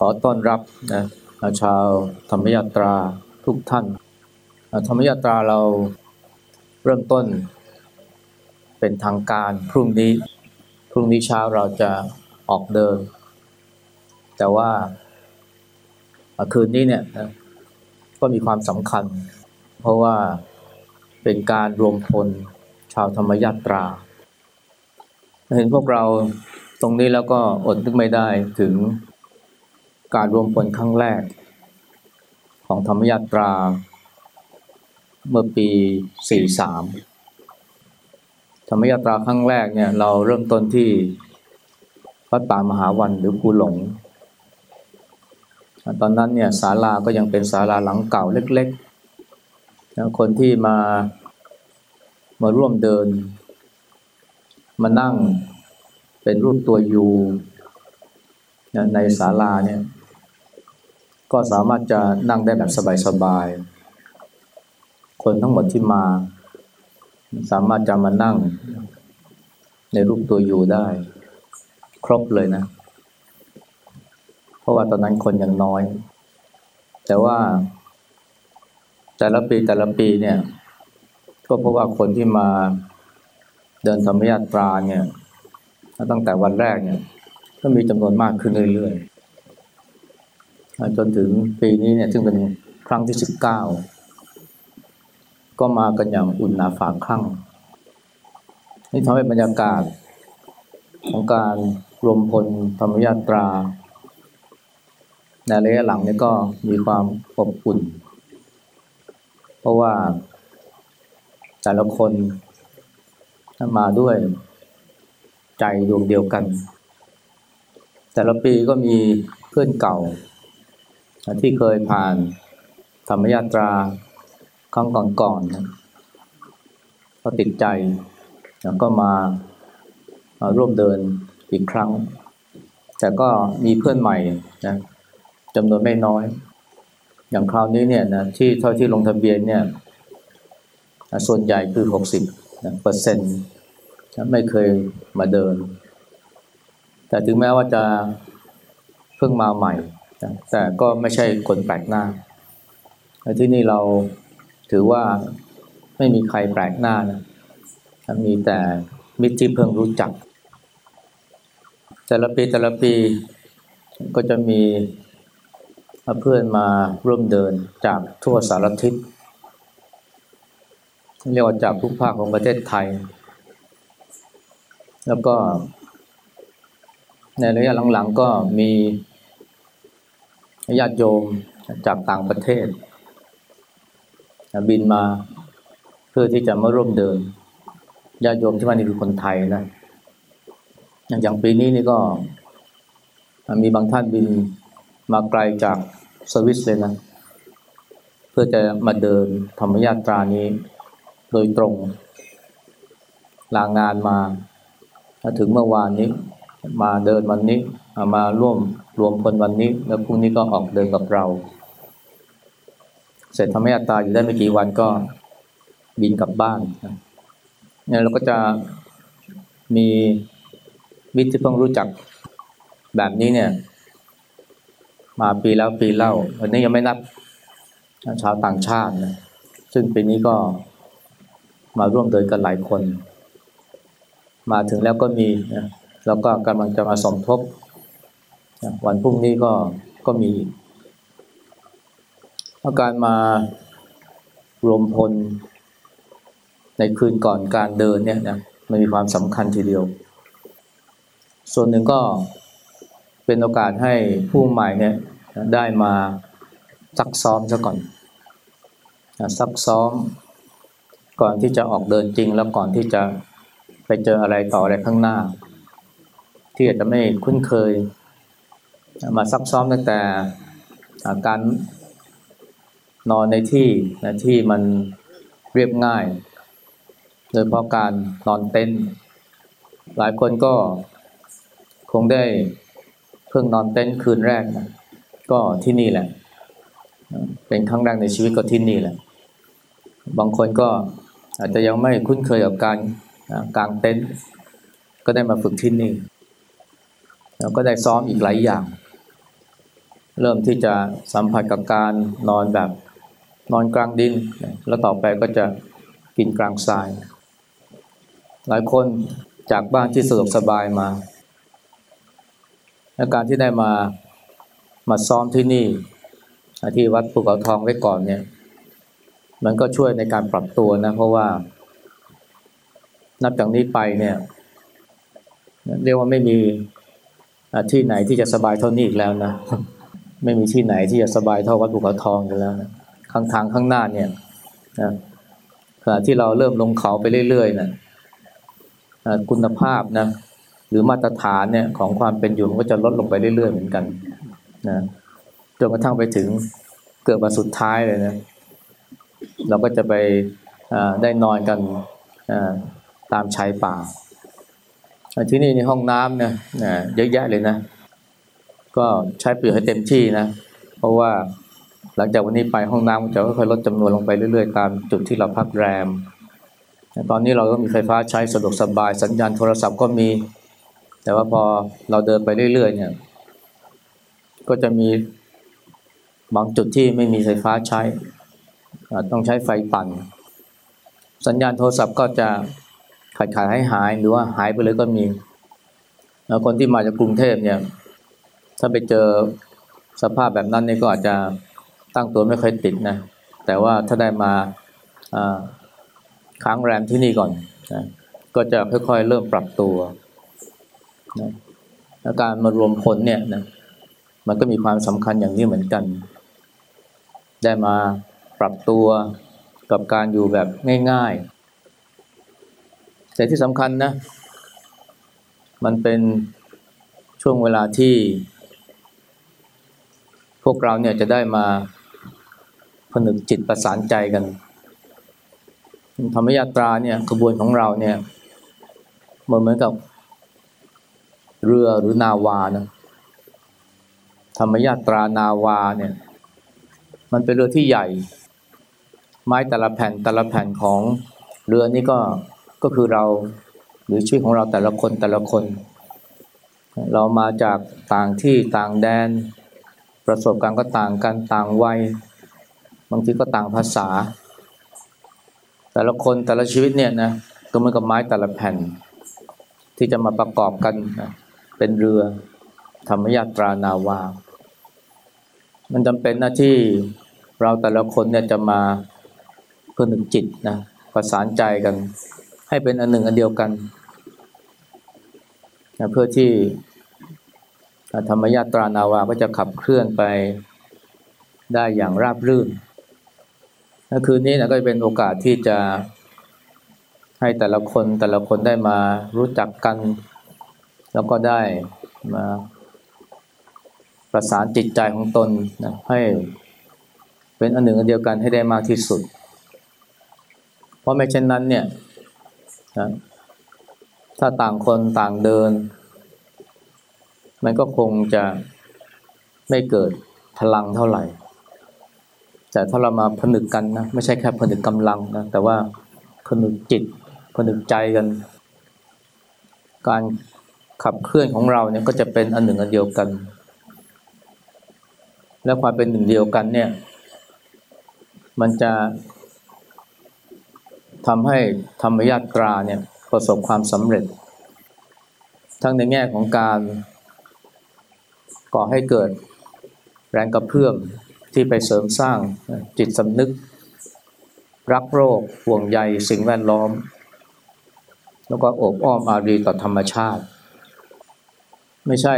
ขอต้อนรับนะชาวธรรมยาตราทุกท่าน ธรรมยาตราเราเริ่มต้นเป็นทางการพรุ่งนี้ พรุ่งนี้เช้าเราจะออกเดิน แต่ว่าคืนนี้เนี่ยก็มีความสำคัญ เพราะว่าเป็นการรวมพลชาวธรรมยาตรา เห็นพวกเราตรงนี้แล้วก็อดนึกไม่ได้ถึง การรวมพลครั้งแรก ของธรรมยาตรา เมื่อปี 43 ธรรมยาตราครั้งแรกเนี่ยเราเริ่มต้นที่วัดป่ามหาวันหรือภูหลง ตอนนั้นเนี่ยศาลาก็ยังเป็นศาลาหลังเก่าเล็กๆ คนที่มามาร่วมเดิน มานั่งเป็นรูปตัวยูในศาลาเนี่ย ก็สามารถจะนั่งได้แบบสบายๆ คนทั้งหมดที่มา สามารถจะมานั่ง ในรูปตัวอยู่ได้ ครบเลยนะ เพราะว่าตอนนั้นคนยังน้อย แต่ว่า แต่ละปีแต่ละปีเนี่ย ก็พราะว่าคนที่มาเดินธรรมยาตราเนี่ยตั้งแต่วันแรกเนี่ยก็มีจำนวนมากขึ้นเรื่อยๆ จนถึงปีนี้เนี่ยซึ่งเป็นครั้งที่สิบเก้าก็มากันอย่างอุ่นหนาฝาคลั่ง นี่ทำให้บรรยากาศ ของการรวมพลธรรมยาตรา ในระยะหลังนี่ก็มีความอบอุ่น เพราะว่าแต่ละคนมาด้วยใจดวงเดียวกัน แต่ละปีก็มีเพื่อนเก่า ที่เคยผ่านธรรมยาตราครั้งก่อนๆนะก็ติดใจ แล้วก็มามาร่วมเดินอีกครั้ง แต่ก็มีเพื่อนใหม่นะจำนวนไม่น้อย อย่างคราวนี้เนี่ยนะที่เท่าที่ลงทะเบียนเนี่ย ส่วนใหญ่คือ 60เปอร์เซ็นต์ไม่เคยมาเดิน แต่ถึงแม้ว่าจะเพิ่งมาใหม่ แต่ก็ไม่ใช่คนแปลกหน้าที่นี่เราถือว่าไม่มีใครแปลกหน้านะมีแต่มิตรที่เพิ่งรู้จัก แต่ละปีแต่ละปีก็จะมีเพื่อนมาร่วมเดินจากทั่วสารทิศเรียกว่าจากทุกภาคของประเทศไทย แล้วก็ในระยะหลังๆก็มี ญาติโยมจากต่างประเทศ บินมาเพื่อที่จะมาร่วมเดินญาติโยมที่มานี่คือคนไทยนะอย่างปีนี้นี่ก็มีบางท่านบินมาไกลจากสวิสเลยนะ เพื่อจะมาเดินธรรมยาตรานี้โดยตรง ลางงานมา ถึงเมื่อวานนี้ มาเดินวันนี้ มาร่วมรวมพลวันนี้ แล้วพรุ่งนี้ก็ออกเดินกับเรา เสร็จทำให้อัตาอยู่ได้ไม่กี่วันก็บินกลับบ้านเนี่ยเราก็จะมีมิตรที่เพิ่งรู้จักแบบนี้เนี่ย มาปีแล้วปีเล่าวันนี้ยังไม่นับชาวต่างชาตินะซึ่งปีนี้ก็มาร่วมเดินกันหลายคน มาถึงแล้วก็มีนะแล้วก็กำลังจะมาสมทบ วันพรุ่งนี้ก็ก็มีอาการมารวมพลในคืนก่อนการเดินเนี่ยนะมันมีความสำคัญทีเดียว ส่วนหนึ่งก็เป็นโอกาสให้ผู้ใหม่เนี่ยได้มาซักซ้อมซะก่อนซักซ้อมก่อนที่จะออกเดินจริงแล้วก่อนที่จะไปเจออะไรต่ออะไรข้างหน้า ที่อาจจะไม่คุ้นเคย มาซักซ้อมตั้งแต่การนอนในที่นะที่มันเรียบง่าย โดยเพราะการนอนเต็นท์หลายคนก็คงได้เพิ่งนอนเต็นท์คืนแรกนะก็ที่นี่แหละ เป็นครั้งแรกในชีวิตก็ที่นี่แหละ บางคนก็อาจจะยังไม่คุ้นเคยกับการกางเต็นท์ก็ได้มาฝึกที่นี่ แล้วก็ได้ซ้อมอีกหลายอย่าง เริ่มที่จะสัมผัสกับการนอนแบบนอนกลางดิน แล้วต่อไปก็จะกินกลางทราย หลายคนจากบ้านที่สะดวกสบายมาและการที่ได้มามาซ้อมที่นี่ที่วัดภูเขาทองไว้ก่อนเนี่ย มันก็ช่วยในการปรับตัวนะ เพราะว่า นับจากนี้ไปเนี่ย เรียกว่าไม่มีที่ไหนที่จะสบายเท่านี้อีกแล้วนะ ไม่มีที่ไหนที่จะสบายเท่าวัดภูเขาทองอยู่แล้วนะข้างทางข้างหน้าเนี่ยนะขณะที่เราเริ่มลงเขาไปเรื่อยๆนะคุณภาพนะหรือมาตรฐานเนี่ยของความเป็นอยู่มันก็จะลดลงไปเรื่อยๆเหมือนกันนะจนกระทั่งไปถึงเกือบวันสุดท้ายเลยนะเราก็จะไปได้นอนกันตามชายป่า ที่นี่ในห้องน้ำเนี่ยเยอะแยะเลยนะ ก็ใช้ประโยชน์ให้เต็มที่นะ เพราะว่าหลังจากวันนี้ไปห้องน้ำจะค่อยๆลดจำนวนลงไปเรื่อยๆ ตามจุดที่เราพักแรม ตอนนี้เราก็มีไฟฟ้าใช้สะดวกสบาย สัญญาณโทรศัพท์ก็มี แต่ว่าพอเราเดินไปเรื่อยๆ เนี่ย ก็จะมีบางจุดที่ไม่มีไฟฟ้าใช้ ต้องใช้ไฟปั่น สัญญาณโทรศัพท์ก็จะขาดขาดหายหายหรือว่าหายไปเลยก็มีแล้วคนที่มาจากกรุงเทพเนี่ย ถ้าไปเจอสภาพแบบนั้นนี่ก็อาจจะตั้งตัวไม่ค่อยติดนะ แต่ว่าถ้าได้มาค้างแรมที่นี่ก่อนนะก็จะค่อยๆเริ่มปรับตัวนะและการมารวมพลเนี่ยนะมันก็มีความสำคัญอย่างนี้เหมือนกัน ได้มาปรับตัวกับการอยู่แบบง่ายๆ แต่ที่สำคัญนะ มันเป็นช่วงเวลาที่ วกเราเนี่ยจะได้มาผนึกจิตประสานใจกัน ธรรมยาตราเนี่ยขบวนของเราเนี่ยเหมือนเหมือนกับเรือหรือนาวานะธรรมยาตรานาวาเนี่ยมันเป็นเรือที่ใหญ่ ไม้แต่ละแผ่นแต่ละแผ่นของเรือนี่ก็ก็คือเราหรือชีวิตของเราแต่ละคนแต่ละคน เรามาจากต่างที่ต่างแดน ประสบการณ์ก็ต่างกันต่างวัย บางทีก็ต่างภาษา แต่ละคนแต่ละชีวิตเนี่ยนะก็เหมือนกับไม้แต่ละแผ่น ที่จะมาประกอบกันนะเป็นเรือธรรมยาตรานาวา มันจำเป็นนะที่เราแต่ละคนเนี่ยจะมาเพื่อหนึ่งจิตนะประสานใจกัน ให้เป็นอันหนึ่งอันเดียวกันนะเพื่อที่ ธรรมยาตรานาวาก็จะขับเคลื่อนไปได้อย่างราบรื่นคืนนี้นะก็เป็นโอกาสที่จะให้แต่ละคนแต่ละคนได้มารู้จักกัน แล้วก็ได้มาประสานจิตใจของตนนะให้เป็นอันหนึ่งอันเดียวกันให้ได้มากที่สุด เพราะไม่เช่นนั้นเนี่ยนะถ้าต่างคนต่างเดิน มันก็คงจะไม่เกิดพลังเท่าไหร่ แต่ถ้าเรามาผนึกกันนะไม่ใช่แค่ผนึกกำลังนะแต่ว่าผนึกจิตผนึกใจกัน การขับเคลื่อนของเราเนี่ยก็จะเป็นอันหนึ่งอันเดียวกัน และความเป็นหนึ่งเดียวกันเนี่ย มันจะทำให้ธรรมญาตราเนี่ยประสบความสำเร็จ ทั้งในแง่ของการ ก่อให้เกิดแรงกระเพื่อมที่ไปเสริมสร้างจิตสำนึก รักโรคห่วงใยสิ่งแวดล้อม แล้วก็อบอ้อมอารีต่อธรรมชาติ ไม่ใช่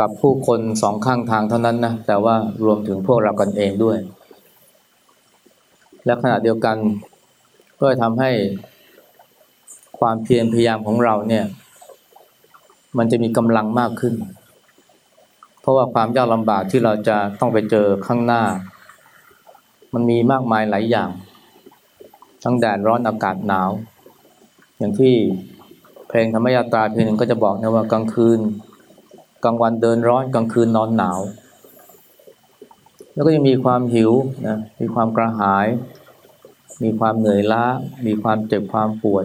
กับผู้คนสองข้างทางเท่านั้นนะแต่ว่ารวมถึงพวกเรากันเองด้วย และขณะเดียวกันก็ทำให้ความเพียรพยายามของเราเนี่ย มันจะมีกำลังมากขึ้น เพราะว่าความยากลำบากที่เราจะต้องไปเจอข้างหน้า มันมีมากมายหลายอย่าง ทั้งแดดร้อนอากาศหนาว อย่างที่เพลงธรรมยาตราเพลงหนึ่งก็จะบอกนะว่ากลางคืน กลางวันเดินร้อนกลางคืนนอนหนาว แล้วก็ยังมีความหิวนะมีความกระหาย มีความเหนื่อยล้า มีความเจ็บความปวด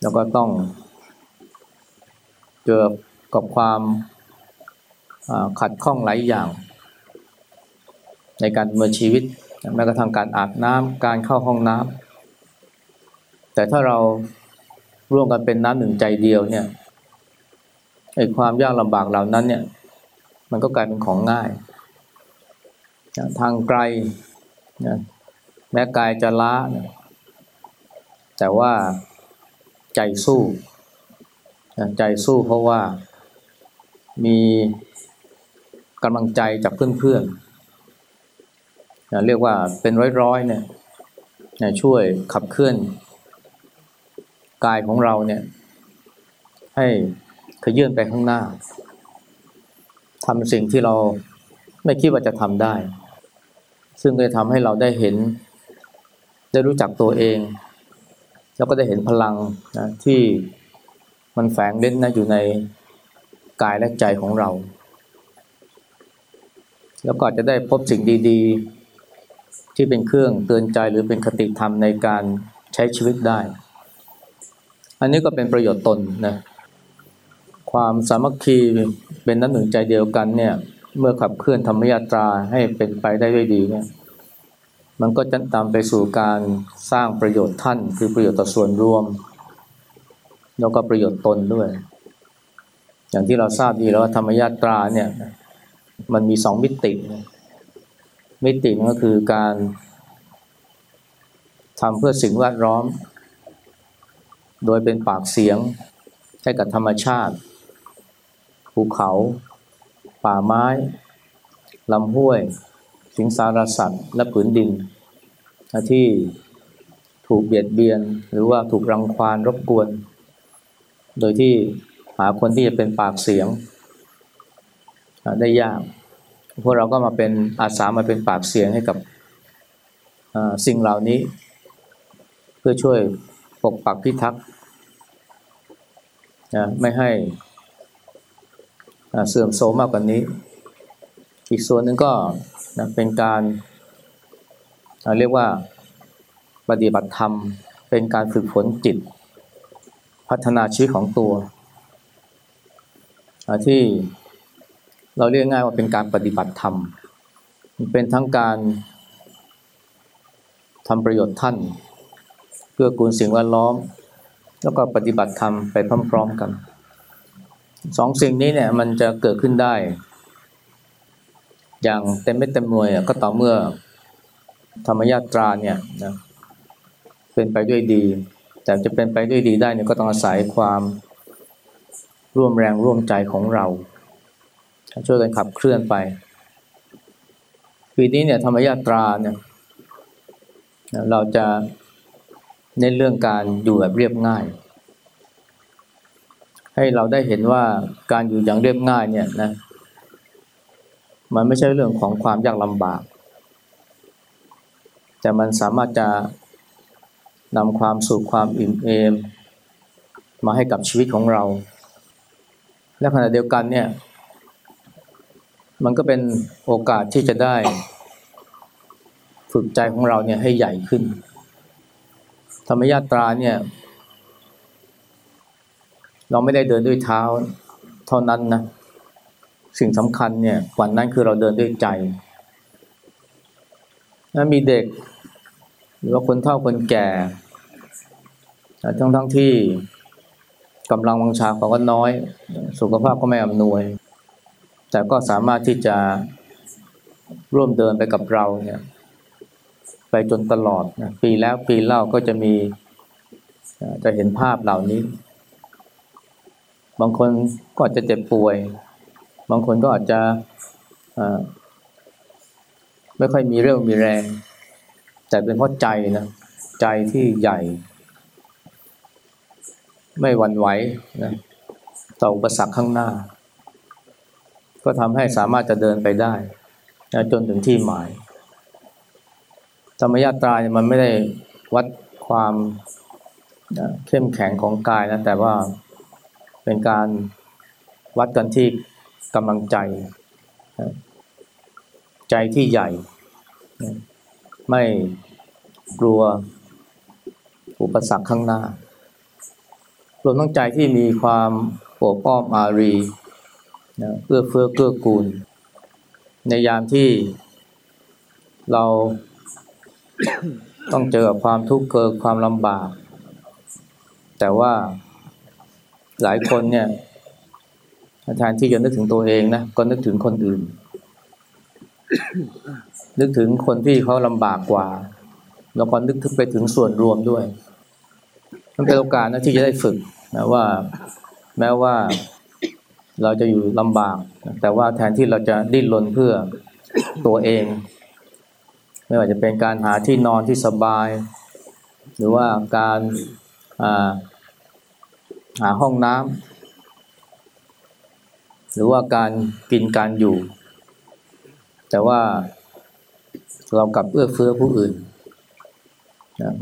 แล้วก็ต้อง เจอกับความขัดข้องหลายอย่าง ในการดำเนินชีวิตแม้กระทั่งการอาบน้ำการเข้าห้องน้ำแต่ถ้าเราร่วมกันเป็นน้ำหนึ่งใจเดียวเนี่ยไอ้ความยากลำบากเหล่านั้นเนี่ยมันก็กลายเป็นของง่าย ทางไกลนะแม้กายจะล้า แต่ว่าใจสู้ ใจสู้เพราะว่ามีกำลังใจจากเพื่อนๆเรียกว่าเป็นร้อยๆเนี่ยช่วยขับเคลื่อน กายของเราเนี่ย ให้ขยื่นไปข้างหน้าทำสิ่งที่เราไม่คิดว่าจะทำได้ ซึ่งก็จะทำให้เราได้เห็น ได้รู้จักตัวเอง แล้วก็ได้เห็นพลังนะที่ มันแฝงเล่นนะอยู่ในกายและใจของเรา แล้วก็จะได้พบสิ่งดี ๆ ที่เป็นเครื่องเตือนใจหรือเป็นคติธรรมในการใช้ชีวิตได้ อันนี้ก็เป็นประโยชน์ตนนะความสามัคคีเป็นน้ำหนึ่งใจเดียวกันเนี่ยเมื่อขับเคลื่อนธรรมยาตราให้เป็นไปได้ด้วยดีเนี่ยมันก็จะตามไปสู่การสร้างประโยชน์ท่านคือประโยชน์ต่อส่วนรวม แล้วก็ประโยชน์ตนด้วย อย่างที่เราทราบดีแล้วธรรมยาตราเนี่ย มันมีสองมิติมิติก็คือการทำเพื่อสิ่งแวดล้อม โดยเป็นปากเสียงให้กับธรรมชาติภูเขา ป่าไม้ลำห้วย สิงสารสัตว์ และผืนดิน ที่ถูกเบียดเบียนหรือว่าถูกรังควานรบกวน โดยที่หาคนที่จะเป็นปากเสียงได้ยาก พวกเราก็มาเป็นอาสามาเป็นปากเสียงให้กับสิ่งเหล่านี้ เพื่อช่วยปกปักพิทักษ์ไม่ให้เสื่อมโทรมมากกว่านี้ อีกส่วนหนึ่งก็นะเป็นการเรียกว่าปฏิบัติธรรม เป็นการฝึกฝนจิต พัฒนาชีวิตของตัว ที่เราเรียกง่ายว่าเป็นการปฏิบัติธรรมเป็นทั้งการทำประโยชน์ท่าน เพื่อกูลสิ่งแวดล้อม แล้วก็ปฏิบัติธรรมไปพร้อม ๆกันสองสิ่งนี้เนี่ยมันจะเกิดขึ้นได้ อย่างเต็มเม็ดเต็มหน่วยก็ต่อเมื่อธรรมญาตราเนี่ยนะเป็นไปด้วยดี แต่จะเป็นไปด้วยดีได้เนี่ยก็ต้องอาศัยความร่วมแรงร่วมใจของเรา ช่วยกันขับเคลื่อนไป ปีนี้เนี่ยธรรมญาตราเนี่ยเราจะเน้นเรื่องการอยู่แบบเรียบง่าย ให้เราได้เห็นว่าการอยู่อย่างเรียบง่ายเนี่ยนะมันไม่ใช่เรื่องของความยากลำบาก แต่มันสามารถจะ นำความสุขความอิ่มเอม มาให้กับชีวิตของเรา และขณะเดียวกันเนี่ย มันก็เป็นโอกาสที่จะได้ ฝึกใจของเราเนี่ยให้ใหญ่ขึ้น ธรรมยาตราเนี่ย เราไม่ได้เดินด้วยเท้าเท่านั้นนะ สิ่งสำคัญเนี่ยกว่านั้นคือเราเดินด้วยใจนะมีเด็ก หรือว่าคนเฒ่าคนแก่ทั้งทั้งที่กำลังวังชาเของก็น้อย สุขภาพก็ไม่อำนวย แต่ก็สามารถที่จะร่วมเดินไปกับเราเนี่ย ไปจนตลอดนะปีแล้วปีเล่าก็จะมีจะเห็นภาพเหล่านี้ บางคนก็อาจจะเจ็บป่วย บางคนก็อาจจะไม่ค่อยมีเรื่องมีแรง แต่เป็นเพราะใจนะใจที่ใหญ่ ไม่หวั่นไหวนะต่ออุปสรรคข้างหน้า ก็ทำให้สามารถจะเดินไปได้นะจนถึงที่หมาย ธรรมยาตราเนี่ยมันไม่ได้วัดความเข้มแข็งของกายนะแต่ว่าเป็นการวัดกันที่กำลังใจ ใจที่ใหญ่ ไม่กลัวอุปสรรคข้างหน้า รวมทั้งใจที่มีความโอบอ้อมอารีนะเอื้อเฟื้อเกื้อกูล ในยามที่เราต้องเจอกับความทุกข์เกิดความลำบาก แต่ว่าหลายคนเนี่ยแทนที่จะนึกถึงตัวเองนะก็นึกถึงคนอื่น นึกถึงคนที่เขาลำบากกว่า แล้วก็นึกถึงไปถึงส่วนรวมด้วย มันเป็นโอกาสนะที่จะได้ฝึกนะว่าแม้ว่าเราจะอยู่ลำบาก แต่ว่าแทนที่เราจะดิ้นรนเพื่อตัวเอง ไม่ว่าจะเป็นการหาที่นอนที่สบาย หรือว่าการหาห้องน้ำหรือว่าการกินการอยู่ แต่ว่าเรากลับเอื้อเฟื้อผู้อื่น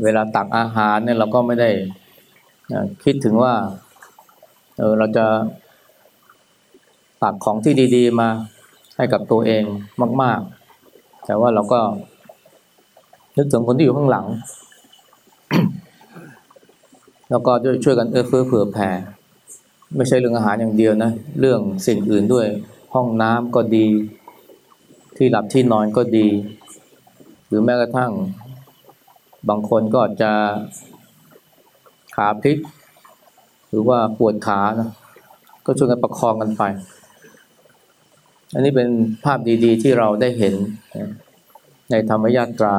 เวลาตักอาหารเนี่ยเราก็ไม่ได้คิดถึงว่าเออเราจะตักของที่ดี ๆ มาให้กับตัวเองมาก ๆ แต่ว่าเราก็นึกถึงคนที่อยู่ข้างหลัง แล้วก็ช่วยกันเอื้อเฟื้อเผื่อแผ่ ไม่ใช่เรื่องอาหารอย่างเดียวนะ เรื่องสิ่งอื่นด้วย ห้องน้ำก็ดี ที่หลับที่นอนก็ดี หรือแม้กระทั่ง บางคนก็จะขาพลิก หรือว่าปวดขานะก็ช่วยกันประคองกันไป อันนี้เป็นภาพดีๆ ที่เราได้เห็น ในธรรมยาตรา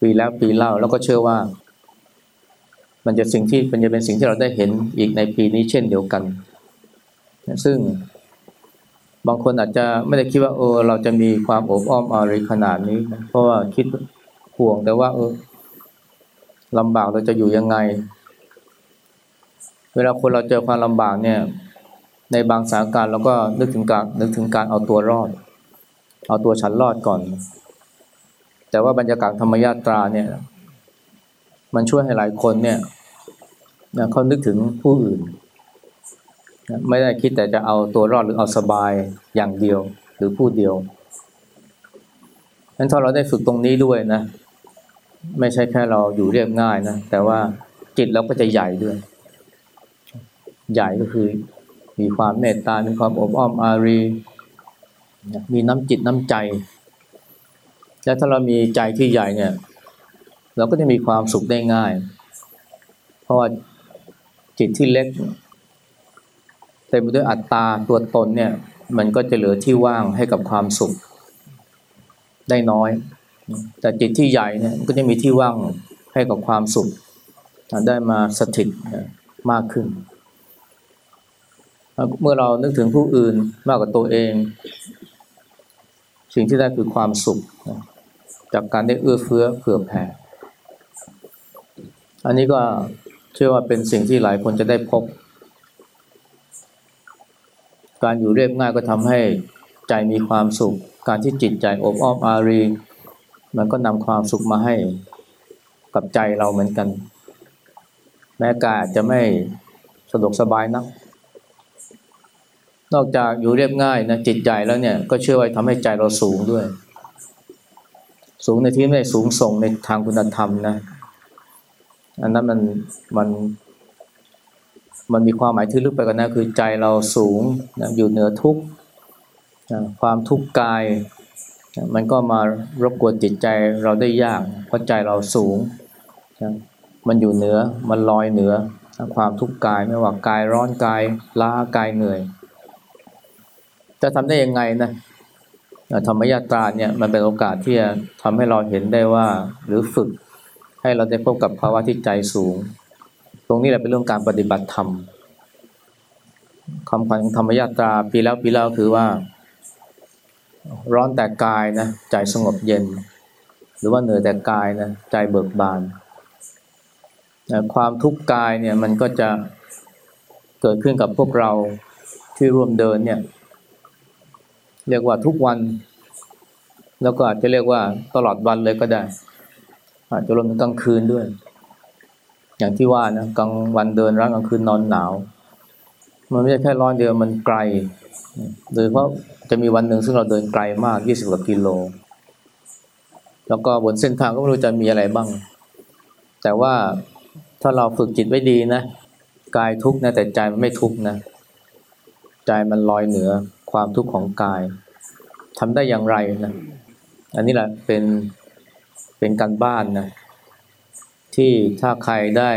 ปีแล้วปีเล่า แล้วก็เชื่อว่า มันจะสิ่งที่มันจะเป็นสิ่งที่เราได้เห็นอีกในปีนี้เช่นเดียวกัน ซึ่ง บางคนอาจจะไม่ได้คิดว่าเออเราจะมีความอบอ้อมอารีขนาดนี้นะเพราะว่าคิดห่วงแต่ว่า เออลำบากเราจะอยู่ยังไง เวลาคนเราเจอความลำบากเนี่ย ในบางสถานการณ์เราก็นึกถึงการนึกถึงการเอาตัวรอด เอาตัวฉันรอดก่อน แต่ว่าบรรยากาศธรรมยาตราเนี่ย มันช่วยให้หลายคนเนี่ยเขานึกถึงผู้อื่น ไม่ได้คิดแต่จะเอาตัวรอดหรือเอาสบายอย่างเดียวหรือผู้เดียวนั้นถ้าเราได้ฝึกตรงนี้ด้วยนะ ไม่ใช่แค่เราอยู่เรียบง่ายนะ แต่ว่าจิตเราก็จะใหญ่ด้วย ใหญ่ก็คือมีความเมตตา มีความอบอ้อมอารี มีน้ำจิตน้ำใจ และถ้าเรามีใจที่ใหญ่เนี่ย เราก็จะมีความสุขได้ง่าย เพราะว่าจิตที่เล็ก เต็มไปด้วยอัตตาตัวตนเนี่ยมันก็จะเหลือที่ว่างให้กับความสุข ได้น้อย แต่จิตที่ใหญ่เนี่ยก็จะมีที่ว่างให้กับความสุข ได้มาสถิตมากขึ้น เมื่อเรานึกถึงผู้อื่นมากกว่าตัวเอง สิ่งที่ได้คือความสุข จากการได้เอื้อเฟื้อเผื่อแผ่ อันนี้ก็เชื่อว่าเป็นสิ่งที่หลายคนจะได้พบ การอยู่เรียบง่ายก็ทำให้ใจมีความสุข การที่จิตใจอบอ้อมอารี มันก็นำความสุขมาให้กับใจเราเหมือนกัน แม้กายอาจจะไม่สะดวกสบายนะักนอกจากอยู่เรียบง่ายนะจิตใจแล้วเนี่ยก็เชื่อว่าทำให้ใจเราสูงด้วย สูงในที่ไม่ได้สูงส่งในทางคุณธรรมนะ อันนั้นมันมัน มันมีความหมายที่ลึกไปกว่านั้นคือใจเราสูงนะอยู่เหนือทุกความทุกข์กายมันก็มารบกวนจิตใจเราได้ยากเพราะใจเราสูงมันอยู่เหนือมันลอยเหนือความทุกข์กายไม่ว่ากายร้อนกายล้ากายเหนื่อย จะทำได้ยังไงนะธรรมยาตราเนี่ยมันเป็นโอกาสที่จะทำให้เราเห็นได้ว่า หรือฝึกให้เราได้พบกับภาวะที่ใจสูง ตรงนี้แหละเป็นเรื่องการปฏิบัติธรรมคำขวัญของธรรมยาตราปีแล้วปีแล้วคือว่า ร้อนแต่กายนะใจสงบเย็น หรือว่าเหนื่อยแต่กายนะใจเบิกบานนะความทุกข์กายเนี่ยมันก็จะเกิดขึ้นกับพวกเราที่ร่วมเดินเนี่ยเรียกว่าทุกวัน แล้วก็อาจจะเรียกว่าตลอดวันเลยก็ได้ อาจจะรวมถึงกลางคืนด้วย อย่างที่ว่านะกลางวันเดินร้างกลางคืนนอนหนาว มันไม่ใช่แค่ร้อนเดียวมันไกล โดยเพราะจะมีวันหนึ่งซึ่งเราเดินไกลมาก20กว่ากิโล แล้วก็บนเส้นทางก็ไม่รู้จะมีอะไรบ้าง แต่ว่าถ้าเราฝึกจิตไว้ดีนะกายทุกข์นะแต่ใจมันไม่ทุกข์นะใจมันลอยเหนือความทุกข์ของกายทำได้อย่างไรนะอันนี้แหละเป็นเป็นการบ้านนะ ที่ถ้าใครได้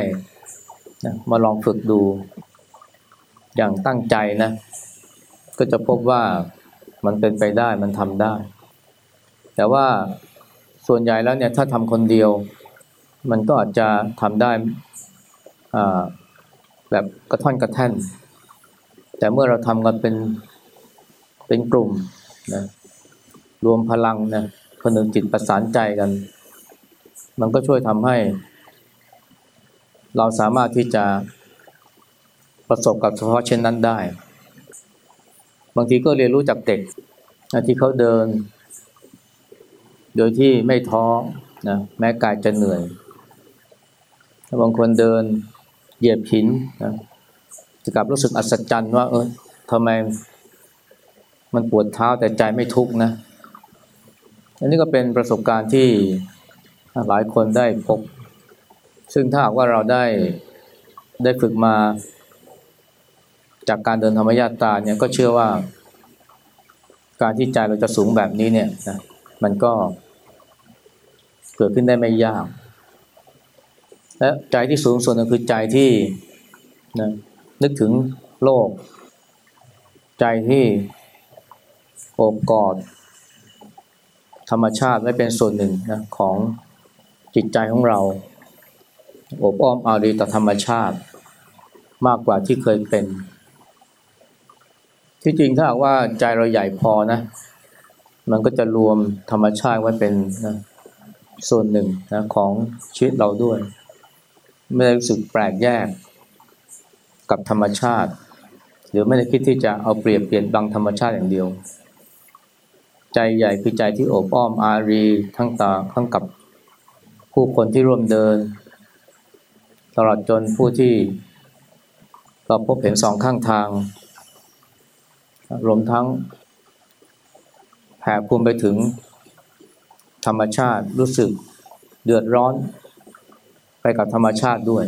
นะมาลองฝึกดู อย่างตั้งใจนะ ก็จะพบว่ามันเป็นไปได้มันทำได้ แต่ว่าส่วนใหญ่แล้วเนี่ยถ้าทำคนเดียว มันก็อาจจะทำได้อ่าแบบกระท่อนกระแท่น แต่เมื่อเราทำกันเป็นเป็นกลุ่มนะรวมพลังนะพนึงจิตประสานใจกัน มันก็ช่วยทำให้ เราสามารถที่จะประสบกับเฉพาะเช่นนั้นได้ บางทีก็เรียนรู้จากเด็กที่เขาเดิน โดยที่ไม่ท้อนะแม้กายจะเหนื่อยบางคนเดินเหยียบหินนะจะกลับรู้สึกอัศจรรย์ว่า เออทำไมมันปวดเท้าแต่ใจไม่ทุกข์นะ อันนี้ก็เป็นประสบการณ์ที่หลายคนได้พบ ซึ่งถ้าหากว่าเราได้ได้ฝึกมาจากการเดินธรรมญาตาเนี่ยก็เชื่อว่า การที่ใจเราจะสูงแบบนี้เนี่ยนะมันก็เกิดขึ้นได้ไม่ยาก และใจที่สูงส่วนนึงคือใจที่นะนึกถึงโลก ใจที่โอบกอดธรรมชาติไว้เป็นส่วนหนึ่งนะของจิตใจของเรา อบอ้อมอารีต่อธรรมชาติ มากกว่าที่เคยเป็น ที่จริงถ้าหากว่าใจเราใหญ่พอนะ มันก็จะรวมธรรมชาติไว้เป็นนะส่วนหนึ่งนะของชีวิตเราด้วย ไม่ได้รู้สึกแปลกแยกกับธรรมชาติ หรือไม่ได้คิดที่จะเอาเปรียบเปลี่ยนบังธรรมชาติอย่างเดียว ใจใหญ่คือใจที่โอบอ้อมอารีทั้งตาทั้งกับผู้คนที่ร่วมเดิน ตลอดจนผู้ที่เราพบเห็นสองข้างทาง รวมทั้งแผ่ภูมิไปถึงธรรมชาติรู้สึกเดือดร้อนไปกับธรรมชาติด้วย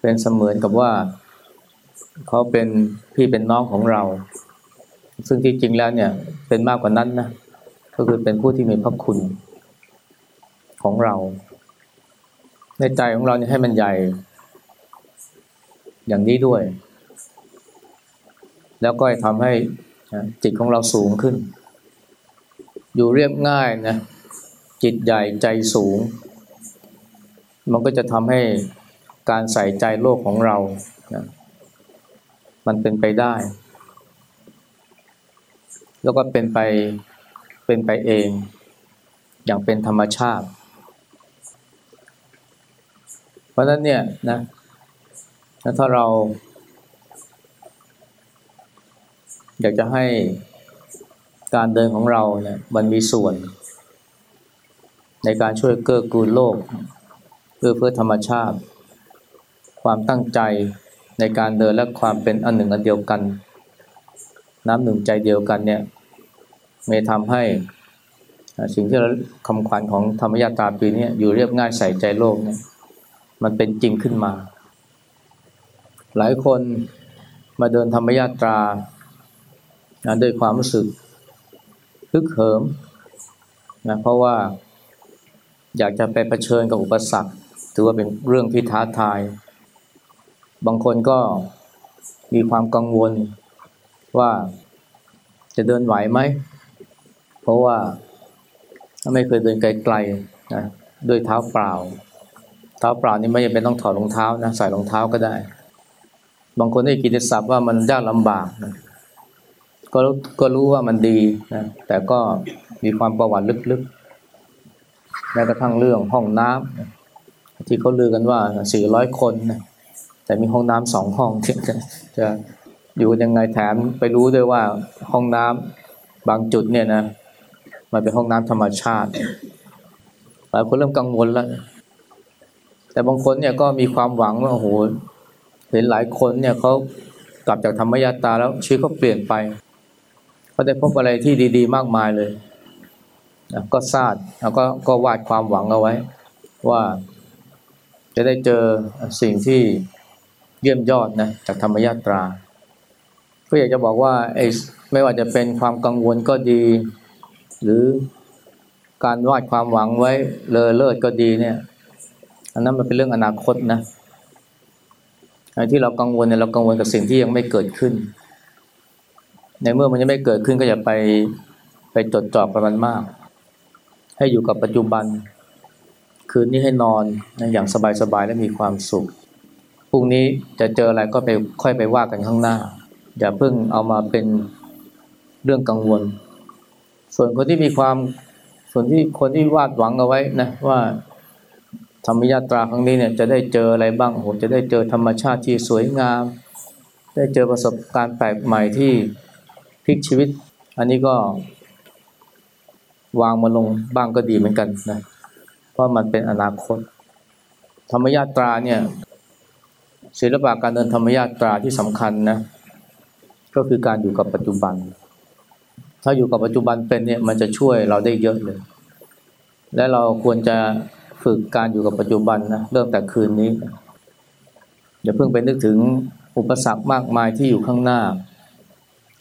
เป็นเสมือนกับว่าเขาเป็นพี่เป็นน้องของเรา ซึ่งที่จริงแล้วเนี่ยเป็นมากกว่านั้นนะ ก็คือเป็นผู้ที่มีพระคุณของเรา ในใจของเราเนี่ยให้มันใหญ่ อย่างนี้ด้วย แล้วก็ทำให้จิตของเราสูงขึ้น อยู่เรียบง่ายนะจิตใหญ่ใจสูง มันก็จะทำให้การใส่ใจโลกของเรานะมันเป็นไปได้ แล้วก็เป็นไปเป็นไปเอง อย่างเป็นธรรมชาติ เพราะฉะนั้นเนี่ยนะถ้าเรา อยากจะให้การเดินของเราเนี่ยมันมีส่วน ในการช่วยเกื้อกูลโลกเพื่อเพื่อธรรมชาติ ความตั้งใจในการเดินและความเป็นอันหนึ่งอันเดียวกัน น้ำหนึ่งใจเดียวกันเนี่ยไม่ทำให้สิ่งที่เราคำขวัญของธรรมยาตาปีนี้อยู่เรียบง่ายใส่ใจโลกเนี่ย มันเป็นจริงขึ้นมา หลายคนมาเดินธรรมยาตราด้วยความรู้สึกฮึกเหิมนะเพราะว่าอยากจะไปเผชิญกับอุปสรรค ถือว่าเป็นเรื่องที่ท้าทาย บางคนก็มีความกังวลว่าจะเดินไหวไหม เพราะว่าไม่เคยเดินไกลๆนะด้วยเท้าเปล่า เท้าเปล่านี่ไม่จำเป็นต้องถอดรองเท้านะใส่รองเท้าก็ได้ บางคนได้กินศัพท์ว่ามันยากลำบากนะก็ก็รู้ว่ามันดีนะแต่ก็มีความประวัติลึกๆแม้กระทั่งเรื่องห้องน้ำนะที่เขาลือกันว่าสี่ร้อยคนนะแต่มีห้องน้ำสองห้องจะจะอยู่ยังไงแถมไปรู้ด้วยว่าห้องน้ำบางจุดเนี่ยนะมันเป็นห้องน้ำธรรมชาติหลายคนเริ่มกังวลแล้ว แต่บางคนเนี่ยก็มีความหวังว่าโอ้โหเห็นหลายคนเนี่ยเขากลับจากธรรมยาตาแล้วชีวิตเขาเปลี่ยนไปเขาได้พบอะไรที่ดี ๆ มากมายเลยก็ทราบแล้วก็ก็วาดความหวังเอาไว้ ว่าจะได้เจอสิ่งที่เยี่ยมยอดนะจากธรรมยาตรา ก็อยากจะบอกว่าไอ้ไม่ว่าจะเป็นความกังวลก็ดี หรือการวาดความหวังไว้เลอเลิศก็ดีเนี่ย อันนั้นมันเป็นเรื่องอนาคตนะไอ้ที่เรากังวลเนี่ยเรากังวลกับสิ่งที่ยังไม่เกิดขึ้น ในเมื่อมันยังไม่เกิดขึ้นก็อย่าไปไปจดจ่อกับมันมาก ให้อยู่กับปัจจุบัน คืนนี้ให้นอนอย่างสบายๆและมีความสุขพรุ่งนี้จะเจออะไรก็ไปค่อยไปว่ากันข้างหน้า อย่าเพิ่งเอามาเป็นเรื่องกังวล ส่วนคนที่มีความส่วนที่คนที่วาดหวังเอาไว้นะว่า ธรรมยาตราครั้งนี้เนี่ยจะได้เจออะไรบ้างโหจะได้เจอธรรมชาติที่สวยงาม ได้เจอประสบการณ์แปลกใหม่ที่พลิกชีวิต อันนี้ก็ วางมาลงบ้างก็ดีเหมือนกันนะเพราะมันเป็นอนาคต ธรรมยาตราเนี่ยศิลปะการเดินธรรมยาตราที่สำคัญนะก็คือการอยู่กับปัจจุบัน ถ้าอยู่กับปัจจุบันเป็นเนี่ยมันจะช่วยเราได้เยอะเลย และเราควรจะ ฝึกการอยู่กับปัจจุบันนะเริ่มแต่คืนนี้อย่าเพิ่งไปนึกถึงอุปสรรคมากมายที่อยู่ข้างหน้า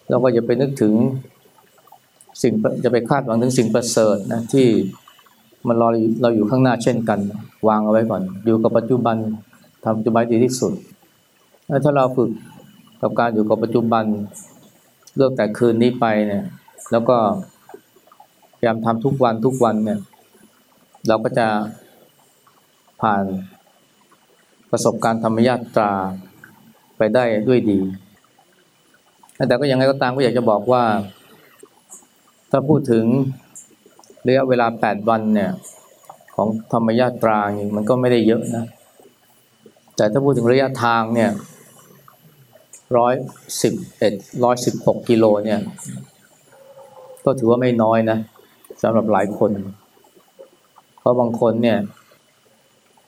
แล้วก็อย่าไปนึกถึงสิ่งจะไปคาดหวังถึงสิ่งประเสริฐนะที่มันรอเราอยู่ข้างหน้าเช่นกัน วางเอาไว้ก่อน อยู่กับปัจจุบันทำปัจจุบันดีที่สุด ถ้าเราฝึกกับการอยู่กับปัจจุบันเริ่มแต่คืนนี้ไปเนี่ย แล้วก็พยายามทำทุกวันทุกวันเนี่ย เราก็จะ ผ่านประสบการณ์ธรรมยาตราไปได้ด้วยดี แต่ก็ยังไงก็ตามก็อยากจะบอกว่า ถ้าพูดถึงระยะเวลาแปดวันเนี่ยของธรรมยาตรานี่มันก็ไม่ได้เยอะนะ แต่ถ้าพูดถึงระยะทางเนี่ยร้อยสิบเอ็ดร้อยสิบหกกิโลเนี่ย ก็ถือว่าไม่น้อยนะสำหรับหลายคน เพราะบางคนเนี่ย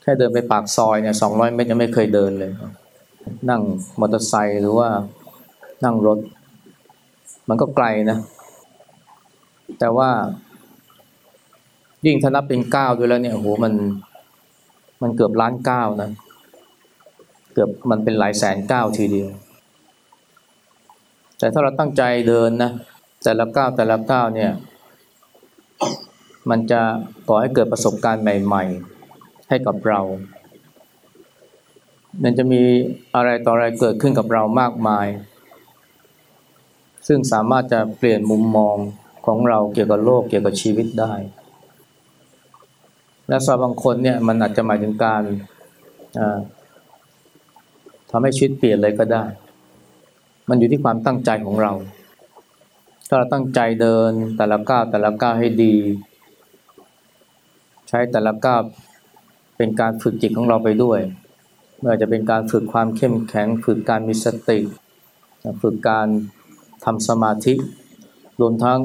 ค่เดินไปปากซอยเนี่ยสองร้อยเมตรยังไม่เคยเดินเลย นั่งมอเตอร์ไซค์หรือว่านั่งรถ มันก็ไกลนะ แต่ว่า ยิ่งถ้านับเป็นก้าวด้วยแล้วเนี่ยโหมันมันเกือบล้านก้าวนะ เกือบมันเป็นหลายแสนก้าวทีเดียว แต่ถ้าเราตั้งใจเดินนะ แต่ละก้าวแต่ละก้าวเนี่ย มันจะก่อให้เกิดประสบการณ์ใหม่ ๆ ให้กับเรา มันจะมีอะไรต่ออะไรเกิดขึ้นกับเรามากมาย ซึ่งสามารถจะเปลี่ยนมุมมองของเราเกี่ยวกับโลกเกี่ยวกับชีวิตได้ และสำหรับบางคนเนี่ยมันอาจจะหมายถึงการทำให้ชีวิตเปลี่ยนเลยก็ได้ มันอยู่ที่ความตั้งใจของเรา ถ้าเราตั้งใจเดินแต่ละก้าวแต่ละก้าวให้ดี ใช้แต่ละก้าว เป็นการฝึกจิตของเราไปด้วยไม่ว่าจะเป็นการฝึกความเข้มแข็ง ฝึกการมีสติ ฝึกการทำสมาธิ รวมทั้ง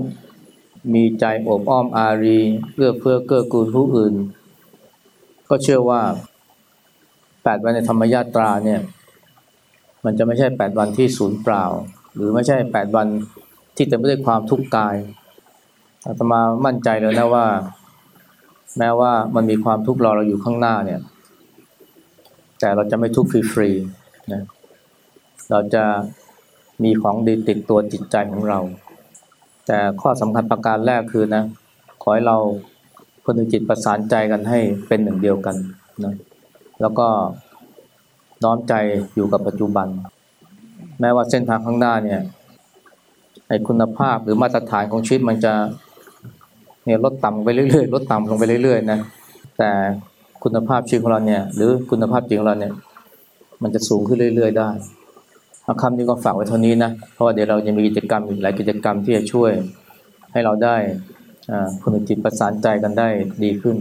มีใจอบอ้อมอารีเพื่อเพื่อเกื้อกูลผู้อื่น ก็เชื่อว่าแปดวันในธรรมญาตราเนี่ยมันจะไม่ใช่แปดวันที่ศูนย์เปล่า หรือไม่ใช่แปดวันที่เต็มไปด้วยความทุกข์กายอาตมามั่นใจเลยนะว่า แม้ว่ามันมีความทุกข์รอเราอยู่ข้างหน้าเนี่ย แต่เราจะไม่ทุกข์ฟรีๆนะเราจะมีของดีติดตัวจิตใจของเรา แต่ข้อสำคัญประการแรกคือนะ ขอให้เราคนจิตประสานใจกันให้เป็นหนึ่งเดียวกันนะแล้วก็น้อมใจอยู่กับปัจจุบัน แม้ว่าเส้นทางข้างหน้าเนี่ยไอ้คุณภาพหรือมาตรฐานของชีวิตมันจะ เนี่ยลดต่ำไปเรื่อยๆลดต่ำลงไปเรื่อยๆนะแต่คุณภาพชีวิตของเราเนี่ยหรือคุณภาพจิตของเราเนี่ยมันจะสูงขึ้นเรื่อย ๆ ได้เอาคำนี้ก็ฝากไว้เท่านี้นะเพราะว่าเดี๋ยวเราจะมีกิจกรรมอีกหลายกิจกรรมที่จะช่วยให้เราได้คุณจิตประสานใจกันได้ดีขึ้น